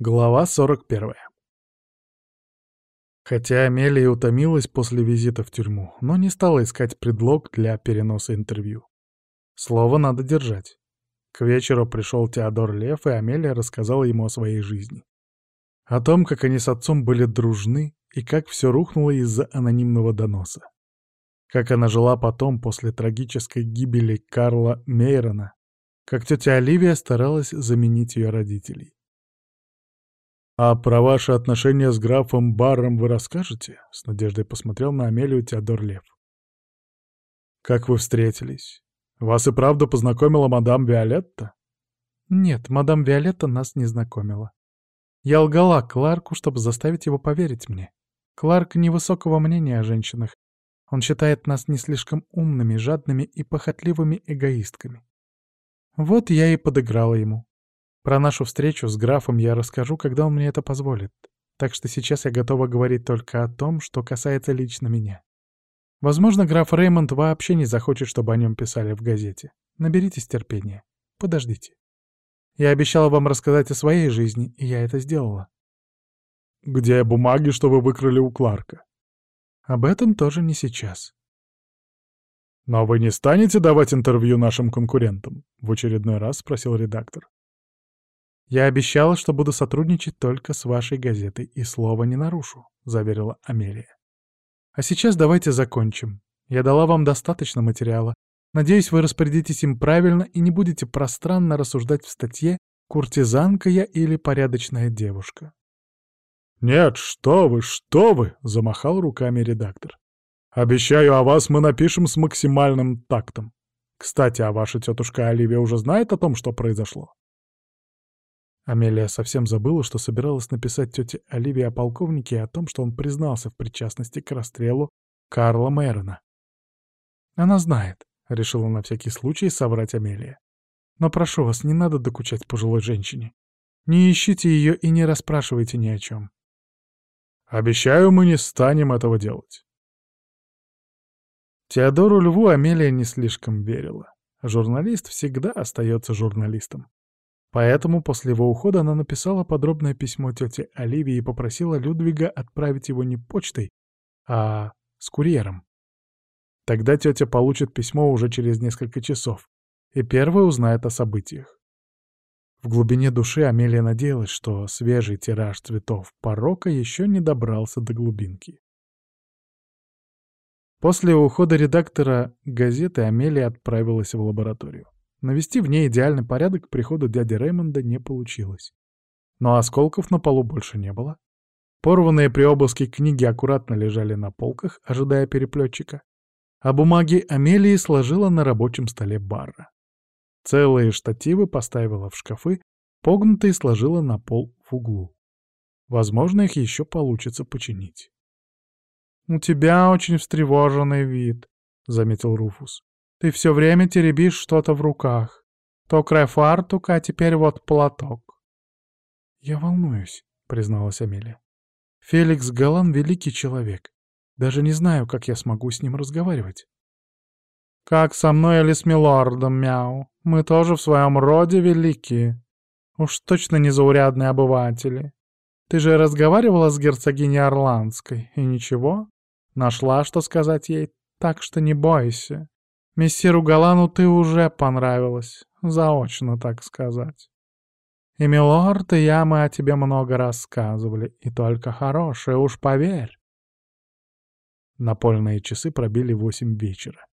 Глава 41. Хотя Амелия утомилась после визита в тюрьму, но не стала искать предлог для переноса интервью. Слово надо держать. К вечеру пришел Теодор Лев, и Амелия рассказала ему о своей жизни. О том, как они с отцом были дружны, и как все рухнуло из-за анонимного доноса. Как она жила потом, после трагической гибели Карла Мейрона, как тетя Оливия старалась заменить ее родителей. «А про ваши отношения с графом Барром вы расскажете?» — с надеждой посмотрел на Амелию Теодор Лев. «Как вы встретились? Вас и правда познакомила мадам Виолетта?» «Нет, мадам Виолетта нас не знакомила. Я лгала Кларку, чтобы заставить его поверить мне. Кларк невысокого мнения о женщинах. Он считает нас не слишком умными, жадными и похотливыми эгоистками. Вот я и подыграла ему. Про нашу встречу с графом я расскажу, когда он мне это позволит. Так что сейчас я готова говорить только о том, что касается лично меня. Возможно, граф Реймонд вообще не захочет, чтобы о нем писали в газете. Наберитесь терпения. Подождите. Я обещала вам рассказать о своей жизни, и я это сделала. Где бумаги, что вы выкрали у Кларка? Об этом тоже не сейчас. Но вы не станете давать интервью нашим конкурентам? В очередной раз спросил редактор. «Я обещала, что буду сотрудничать только с вашей газетой, и слова не нарушу», — заверила Амелия. «А сейчас давайте закончим. Я дала вам достаточно материала. Надеюсь, вы распорядитесь им правильно и не будете пространно рассуждать в статье «Куртизанка я или порядочная девушка». «Нет, что вы, что вы!» — замахал руками редактор. «Обещаю, о вас мы напишем с максимальным тактом. Кстати, а ваша тетушка Оливия уже знает о том, что произошло?» Амелия совсем забыла, что собиралась написать тете Оливии о полковнике и о том, что он признался в причастности к расстрелу Карла Мэрона. «Она знает», — решила на всякий случай соврать Амелия. «Но прошу вас, не надо докучать пожилой женщине. Не ищите ее и не расспрашивайте ни о чем». «Обещаю, мы не станем этого делать». Теодору Льву Амелия не слишком верила. Журналист всегда остается журналистом. Поэтому после его ухода она написала подробное письмо тете Оливии и попросила Людвига отправить его не почтой, а с курьером. Тогда тетя получит письмо уже через несколько часов, и первая узнает о событиях. В глубине души Амелия надеялась, что свежий тираж цветов порока еще не добрался до глубинки. После ухода редактора газеты Амелия отправилась в лабораторию. Навести в ней идеальный порядок к приходу дяди Реймонда не получилось. Но осколков на полу больше не было. Порванные при обыске книги аккуратно лежали на полках, ожидая переплетчика, а бумаги Амелии сложила на рабочем столе бара. Целые штативы поставила в шкафы, погнутые сложила на пол в углу. Возможно, их еще получится починить. «У тебя очень встревоженный вид», — заметил Руфус. Ты все время теребишь что-то в руках. То край фартука, а теперь вот платок. Я волнуюсь, призналась Амелия. Феликс Галан — великий человек. Даже не знаю, как я смогу с ним разговаривать. Как со мной или с милордом, мяу. Мы тоже в своем роде великие. Уж точно незаурядные обыватели. Ты же разговаривала с герцогиней Орландской, и ничего? Нашла, что сказать ей, так что не бойся. Мессиру Галану ты уже понравилась, заочно, так сказать. И милорд, и я мы о тебе много рассказывали, и только хорошее, уж поверь. Напольные часы пробили восемь вечера.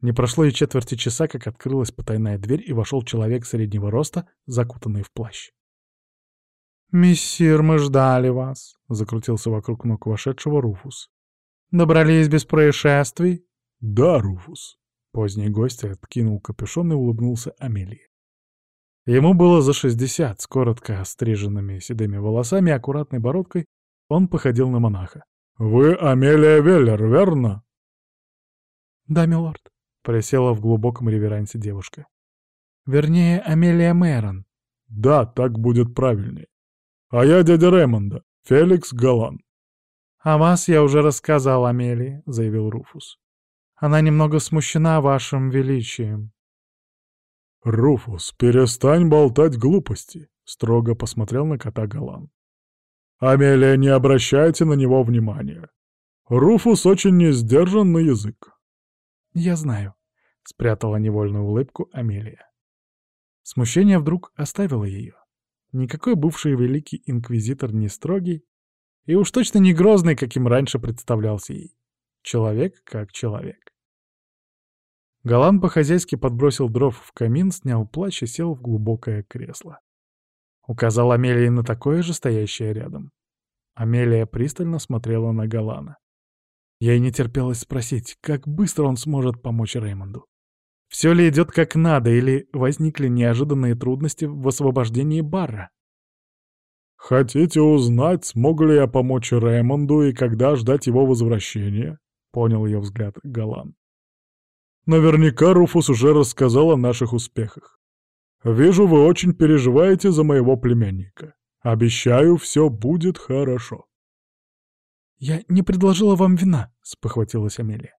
Не прошло и четверти часа, как открылась потайная дверь, и вошел человек среднего роста, закутанный в плащ. «Мессир, мы ждали вас», — закрутился вокруг ног вошедшего Руфус. «Добрались без происшествий?» «Да, Руфус», Поздний гость откинул капюшон и улыбнулся Амелии. Ему было за шестьдесят, с коротко остриженными седыми волосами и аккуратной бородкой, он походил на монаха. «Вы Амелия Веллер, верно?» «Да, милорд», — присела в глубоком реверансе девушка. «Вернее, Амелия Мэрон». «Да, так будет правильнее. А я дядя Ремонда, Феликс Галан». «О вас я уже рассказал Амелии», — заявил Руфус. Она немного смущена вашим величием». «Руфус, перестань болтать глупости», — строго посмотрел на кота Галан. «Амелия, не обращайте на него внимания. Руфус очень несдержанный язык». «Я знаю», — спрятала невольную улыбку Амелия. Смущение вдруг оставило ее. Никакой бывший великий инквизитор не строгий, и уж точно не грозный, каким раньше представлялся ей. Человек как человек. Галан по-хозяйски подбросил дров в камин, снял плащ и сел в глубокое кресло. Указал Амелии на такое же, стоящее рядом. Амелия пристально смотрела на Галана. Ей не терпелось спросить, как быстро он сможет помочь Реймонду. Все ли идет как надо, или возникли неожиданные трудности в освобождении Барра? «Хотите узнать, смогу ли я помочь Реймонду и когда ждать его возвращения?» — понял ее взгляд Галан. «Наверняка Руфус уже рассказал о наших успехах. Вижу, вы очень переживаете за моего племянника. Обещаю, все будет хорошо». «Я не предложила вам вина», — спохватилась Амелия.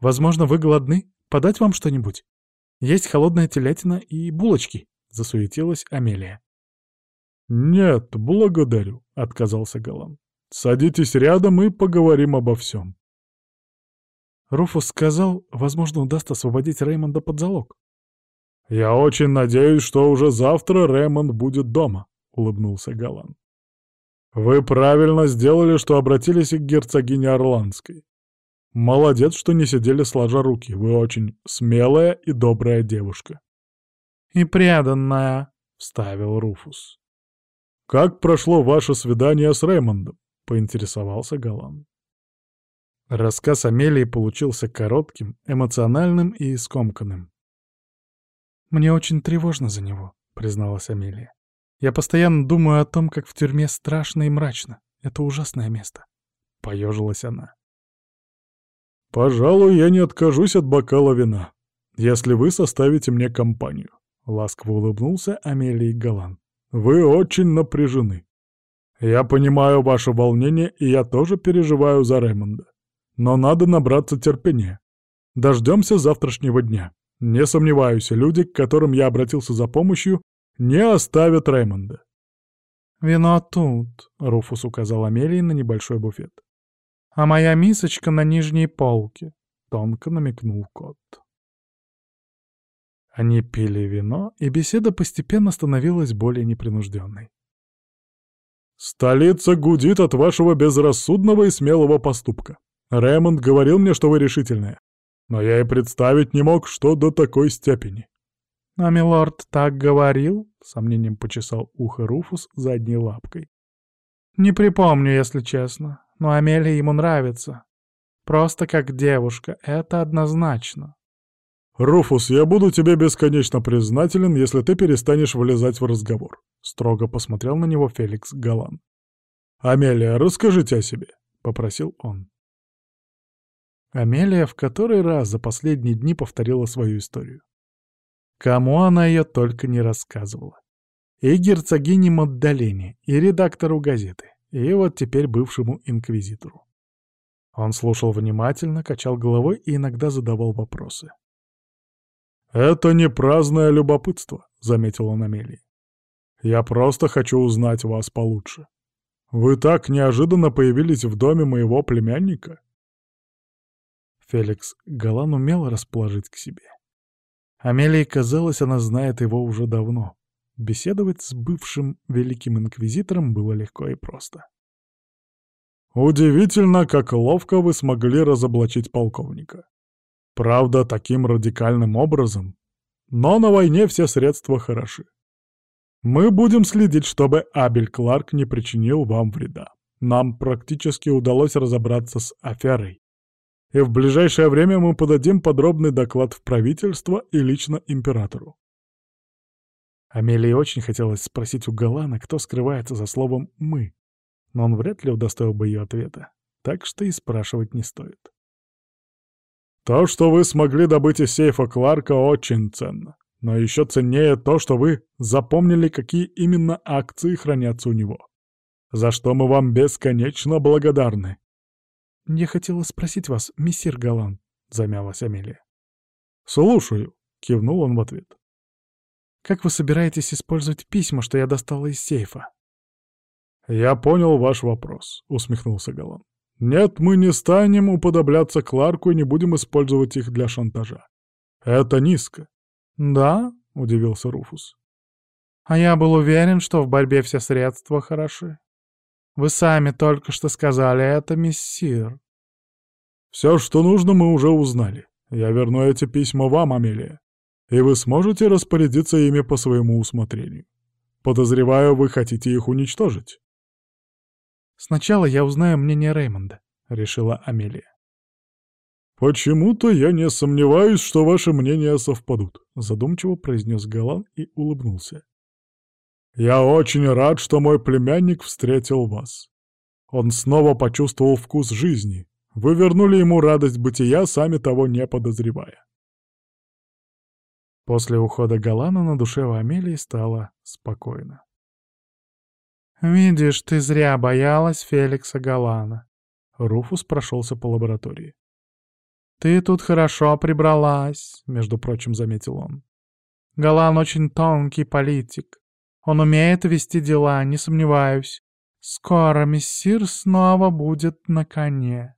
«Возможно, вы голодны? Подать вам что-нибудь? Есть холодная телятина и булочки», — засуетилась Амелия. «Нет, благодарю», — отказался Галан. «Садитесь рядом и поговорим обо всем». Руфус сказал, возможно, удастся освободить Реймонда под залог. «Я очень надеюсь, что уже завтра Реймонд будет дома», — улыбнулся Галан. «Вы правильно сделали, что обратились к герцогине Орландской. Молодец, что не сидели сложа руки. Вы очень смелая и добрая девушка». «И преданная», — вставил Руфус. «Как прошло ваше свидание с Рэймондом?» — поинтересовался Галан. Рассказ Амелии получился коротким, эмоциональным и скомканным. «Мне очень тревожно за него», — призналась Амелия. «Я постоянно думаю о том, как в тюрьме страшно и мрачно. Это ужасное место». Поежилась она. «Пожалуй, я не откажусь от бокала вина, если вы составите мне компанию», — ласково улыбнулся Амелии Галан. Вы очень напряжены. Я понимаю ваше волнение, и я тоже переживаю за Рэймонда. Но надо набраться терпения. Дождемся завтрашнего дня. Не сомневаюсь, люди, к которым я обратился за помощью, не оставят Рэймонда. «Вино тут», — Руфус указал Амелии на небольшой буфет. «А моя мисочка на нижней полке», — тонко намекнул кот. Они пили вино, и беседа постепенно становилась более непринужденной. «Столица гудит от вашего безрассудного и смелого поступка. Рэймонд говорил мне, что вы решительная. Но я и представить не мог, что до такой степени». «А милорд так говорил?» — сомнением почесал ухо Руфус задней лапкой. «Не припомню, если честно, но Амелия ему нравится. Просто как девушка, это однозначно». «Руфус, я буду тебе бесконечно признателен, если ты перестанешь влезать в разговор», — строго посмотрел на него Феликс Галан. «Амелия, расскажите о себе», — попросил он. Амелия в который раз за последние дни повторила свою историю. Кому она ее только не рассказывала. И герцогине Маддалене, и редактору газеты, и вот теперь бывшему инквизитору. Он слушал внимательно, качал головой и иногда задавал вопросы. «Это не праздное любопытство», — заметил он Амелии. «Я просто хочу узнать вас получше. Вы так неожиданно появились в доме моего племянника?» Феликс Галан умел расположить к себе. Амелии казалось, она знает его уже давно. Беседовать с бывшим великим инквизитором было легко и просто. «Удивительно, как ловко вы смогли разоблачить полковника. Правда, таким радикальным образом. Но на войне все средства хороши. Мы будем следить, чтобы Абель Кларк не причинил вам вреда. Нам практически удалось разобраться с аферой. И в ближайшее время мы подадим подробный доклад в правительство и лично императору. Амелии очень хотелось спросить у Галана, кто скрывается за словом «мы», но он вряд ли удостоил бы ее ответа, так что и спрашивать не стоит. То, что вы смогли добыть из сейфа Кларка, очень ценно. Но еще ценнее то, что вы запомнили, какие именно акции хранятся у него. За что мы вам бесконечно благодарны. «Я хотела спросить вас, мессир Галан», — замялась Амелия. «Слушаю», — кивнул он в ответ. Как вы собираетесь использовать письма, что я достала из сейфа?» «Я понял ваш вопрос», — усмехнулся Галан. «Нет, мы не станем уподобляться Кларку и не будем использовать их для шантажа. Это низко». «Да?» — удивился Руфус. «А я был уверен, что в борьбе все средства хороши. Вы сами только что сказали это, миссир». «Все, что нужно, мы уже узнали. Я верну эти письма вам, Амелия, и вы сможете распорядиться ими по своему усмотрению. Подозреваю, вы хотите их уничтожить». «Сначала я узнаю мнение Реймонда», — решила Амелия. «Почему-то я не сомневаюсь, что ваши мнения совпадут», — задумчиво произнес Галан и улыбнулся. «Я очень рад, что мой племянник встретил вас. Он снова почувствовал вкус жизни. Вы вернули ему радость бытия, сами того не подозревая». После ухода Галана на душе у Амелии стало спокойно. «Видишь, ты зря боялась Феликса Галана». Руфус прошелся по лаборатории. «Ты тут хорошо прибралась», — между прочим, заметил он. «Галан очень тонкий политик. Он умеет вести дела, не сомневаюсь. Скоро мессир снова будет на коне».